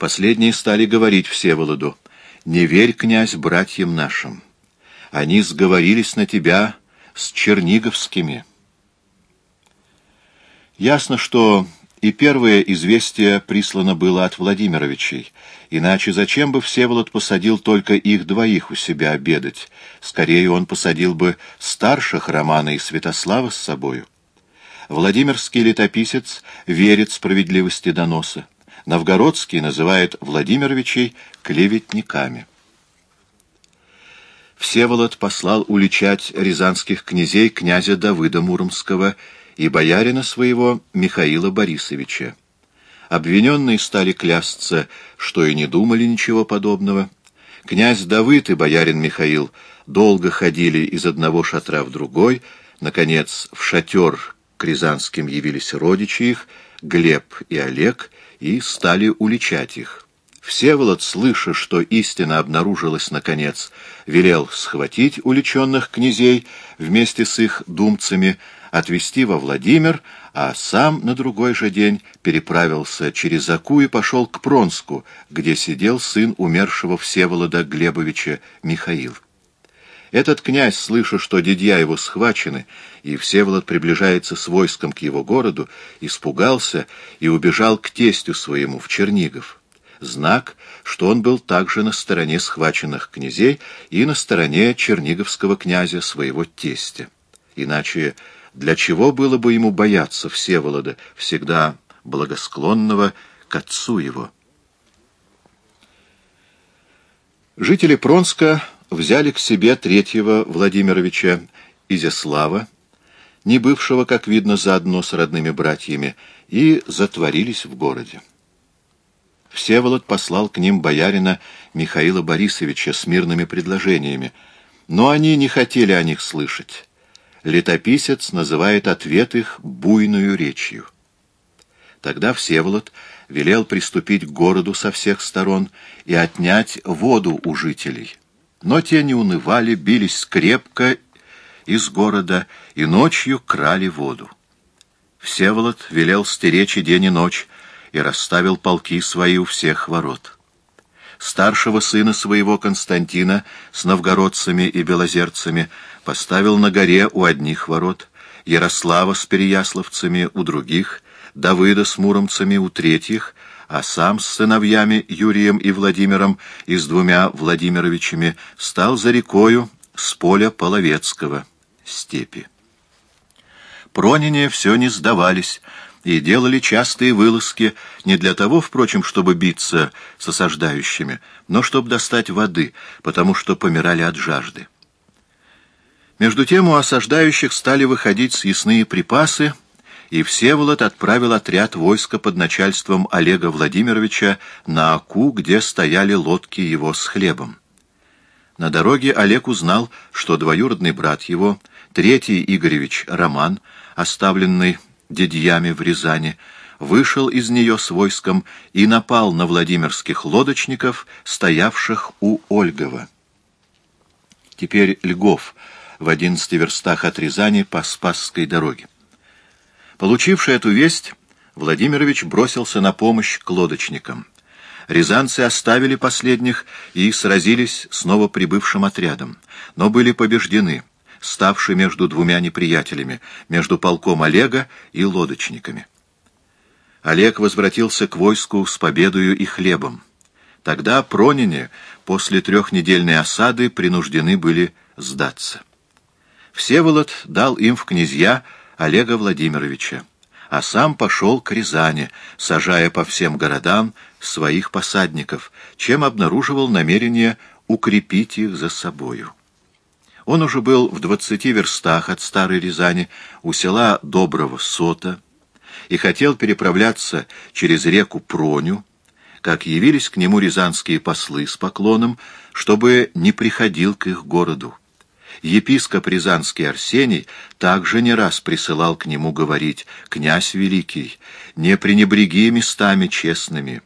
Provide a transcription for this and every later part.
Последние стали говорить Всеволоду, «Не верь, князь, братьям нашим. Они сговорились на тебя с черниговскими». Ясно, что и первое известие прислано было от Владимировичей, иначе зачем бы Всеволод посадил только их двоих у себя обедать? Скорее он посадил бы старших Романа и Святослава с собою. Владимирский летописец верит справедливости доноса. Новгородский называет Владимировичей клеветниками. Всеволод послал уличать рязанских князей князя Давыда Муромского и боярина своего Михаила Борисовича. Обвиненные стали клясться, что и не думали ничего подобного. Князь Давыд и боярин Михаил долго ходили из одного шатра в другой, наконец в шатер к Рязанским явились родичи их, Глеб и Олег, и стали уличать их. Всеволод, слыша, что истина обнаружилась наконец, велел схватить уличенных князей вместе с их думцами, отвезти во Владимир, а сам на другой же день переправился через Аку и пошел к Пронску, где сидел сын умершего Всеволода Глебовича Михаил. Этот князь, слыша, что дядья его схвачены, и Всеволод приближается с войском к его городу, испугался и убежал к тестю своему в Чернигов. Знак, что он был также на стороне схваченных князей и на стороне черниговского князя своего тестя. Иначе для чего было бы ему бояться Всеволода, всегда благосклонного к отцу его? Жители Пронска взяли к себе третьего Владимировича Изяслава, не бывшего, как видно, заодно с родными братьями, и затворились в городе. Всеволод послал к ним боярина Михаила Борисовича с мирными предложениями, но они не хотели о них слышать летописец называет ответ их буйную речью. Тогда Всеволод велел приступить к городу со всех сторон и отнять воду у жителей. Но те не унывали, бились крепко из города и ночью крали воду. Всеволод велел стеречь и день и ночь и расставил полки свои у всех ворот старшего сына своего Константина с новгородцами и белозерцами поставил на горе у одних ворот, Ярослава с переяславцами у других, Давыда с муромцами у третьих, а сам с сыновьями Юрием и Владимиром и с двумя Владимировичами стал за рекою с поля Половецкого, степи. Пронине все не сдавались, и делали частые вылазки не для того, впрочем, чтобы биться с осаждающими, но чтобы достать воды, потому что помирали от жажды. Между тем у осаждающих стали выходить съестные припасы, и Всеволод отправил отряд войска под начальством Олега Владимировича на Аку, где стояли лодки его с хлебом. На дороге Олег узнал, что двоюродный брат его, третий Игоревич Роман, оставленный дядьями в Рязани, вышел из нее с войском и напал на владимирских лодочников, стоявших у Ольгова. Теперь Льгов в одиннадцати верстах от Рязани по Спасской дороге. Получивший эту весть, Владимирович бросился на помощь к лодочникам. Рязанцы оставили последних и сразились с новоприбывшим отрядом, но были побеждены ставший между двумя неприятелями, между полком Олега и лодочниками. Олег возвратился к войску с победою и хлебом. Тогда пронине после трехнедельной осады принуждены были сдаться. Всеволод дал им в князья Олега Владимировича, а сам пошел к Рязани, сажая по всем городам своих посадников, чем обнаруживал намерение укрепить их за собою. Он уже был в двадцати верстах от Старой Рязани, у села Доброго Сота, и хотел переправляться через реку Проню, как явились к нему рязанские послы с поклоном, чтобы не приходил к их городу. Епископ Рязанский Арсений также не раз присылал к нему говорить «Князь Великий, не пренебреги местами честными»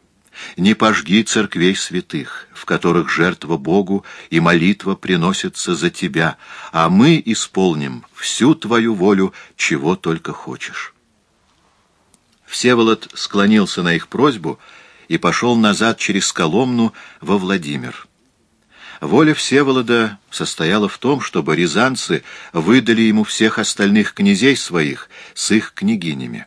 не пожги церквей святых, в которых жертва Богу и молитва приносятся за тебя, а мы исполним всю твою волю, чего только хочешь». Всеволод склонился на их просьбу и пошел назад через Коломну во Владимир. Воля Всеволода состояла в том, чтобы рязанцы выдали ему всех остальных князей своих с их княгинями.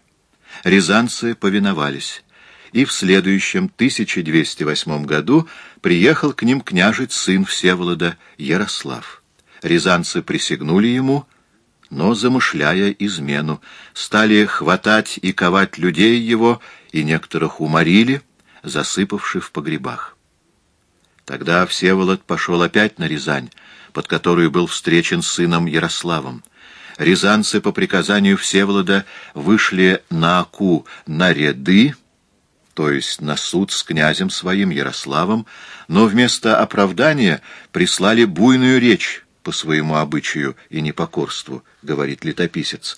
Рязанцы повиновались, и в следующем 1208 году приехал к ним княжить сын Всеволода Ярослав. Рязанцы присягнули ему, но, замышляя измену, стали хватать и ковать людей его, и некоторых уморили, засыпавши в погребах. Тогда Всеволод пошел опять на Рязань, под которую был встречен сыном Ярославом. Рязанцы по приказанию Всеволода вышли на Аку на ряды, то есть на суд с князем своим Ярославом, но вместо оправдания прислали буйную речь по своему обычаю и непокорству, говорит летописец.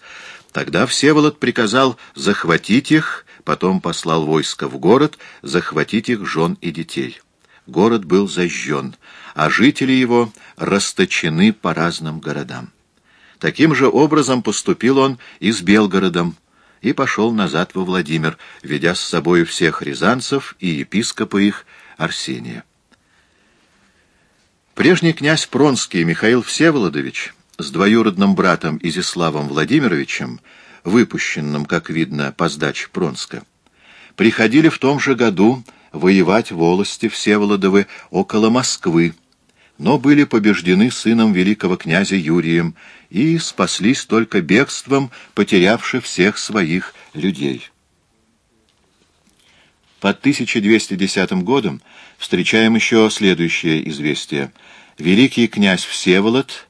Тогда Всеволод приказал захватить их, потом послал войско в город, захватить их жен и детей. Город был зажжен, а жители его расточены по разным городам. Таким же образом поступил он и с Белгородом, и пошел назад во Владимир, ведя с собой всех рязанцев и епископа их Арсения. Прежний князь Пронский Михаил Всеволодович с двоюродным братом Изяславом Владимировичем, выпущенным, как видно, по сдаче Пронска, приходили в том же году воевать волости Всеволодовы около Москвы, но были побеждены сыном великого князя Юрием и спаслись только бегством, потерявши всех своих людей. Под 1210 годом встречаем еще следующее известие. Великий князь Всеволод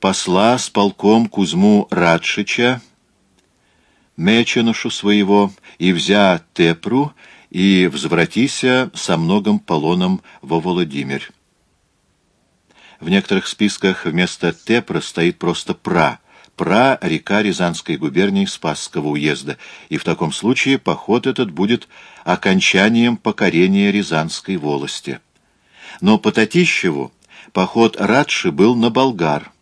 посла с полком Кузьму Радшича, меченошу своего, и взя Тепру, и возвратися со многом полоном во Владимир. В некоторых списках вместо Тепра стоит просто Пра. Пра — река Рязанской губернии Спасского уезда, и в таком случае поход этот будет окончанием покорения Рязанской волости. Но по Татищеву поход Радши был на Болгар,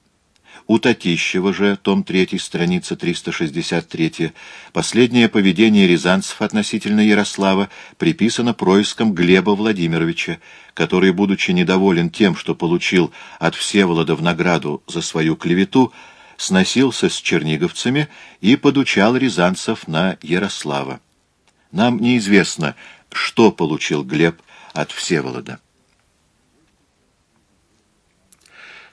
у Татищева же, том 3, страница 363, последнее поведение рязанцев относительно Ярослава приписано проискам Глеба Владимировича, который, будучи недоволен тем, что получил от Всеволода в награду за свою клевету, сносился с черниговцами и подучал рязанцев на Ярослава. Нам неизвестно, что получил Глеб от Всеволода.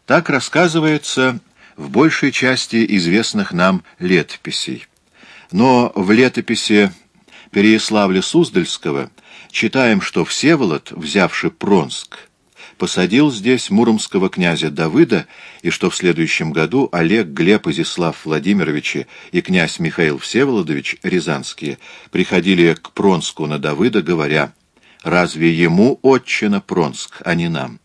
Так рассказывается в большей части известных нам летописей. Но в летописи Переяславля-Суздальского читаем, что Всеволод, взявший Пронск, посадил здесь муромского князя Давыда, и что в следующем году Олег, Глеб, Изяслав Владимировичи и князь Михаил Всеволодович Рязанские приходили к Пронску на Давыда, говоря, «Разве ему отчина Пронск, а не нам?»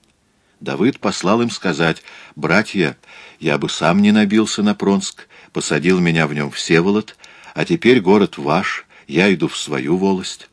Давыд послал им сказать, «Братья, я бы сам не набился на Пронск, посадил меня в нем Всеволод, а теперь город ваш, я иду в свою волость».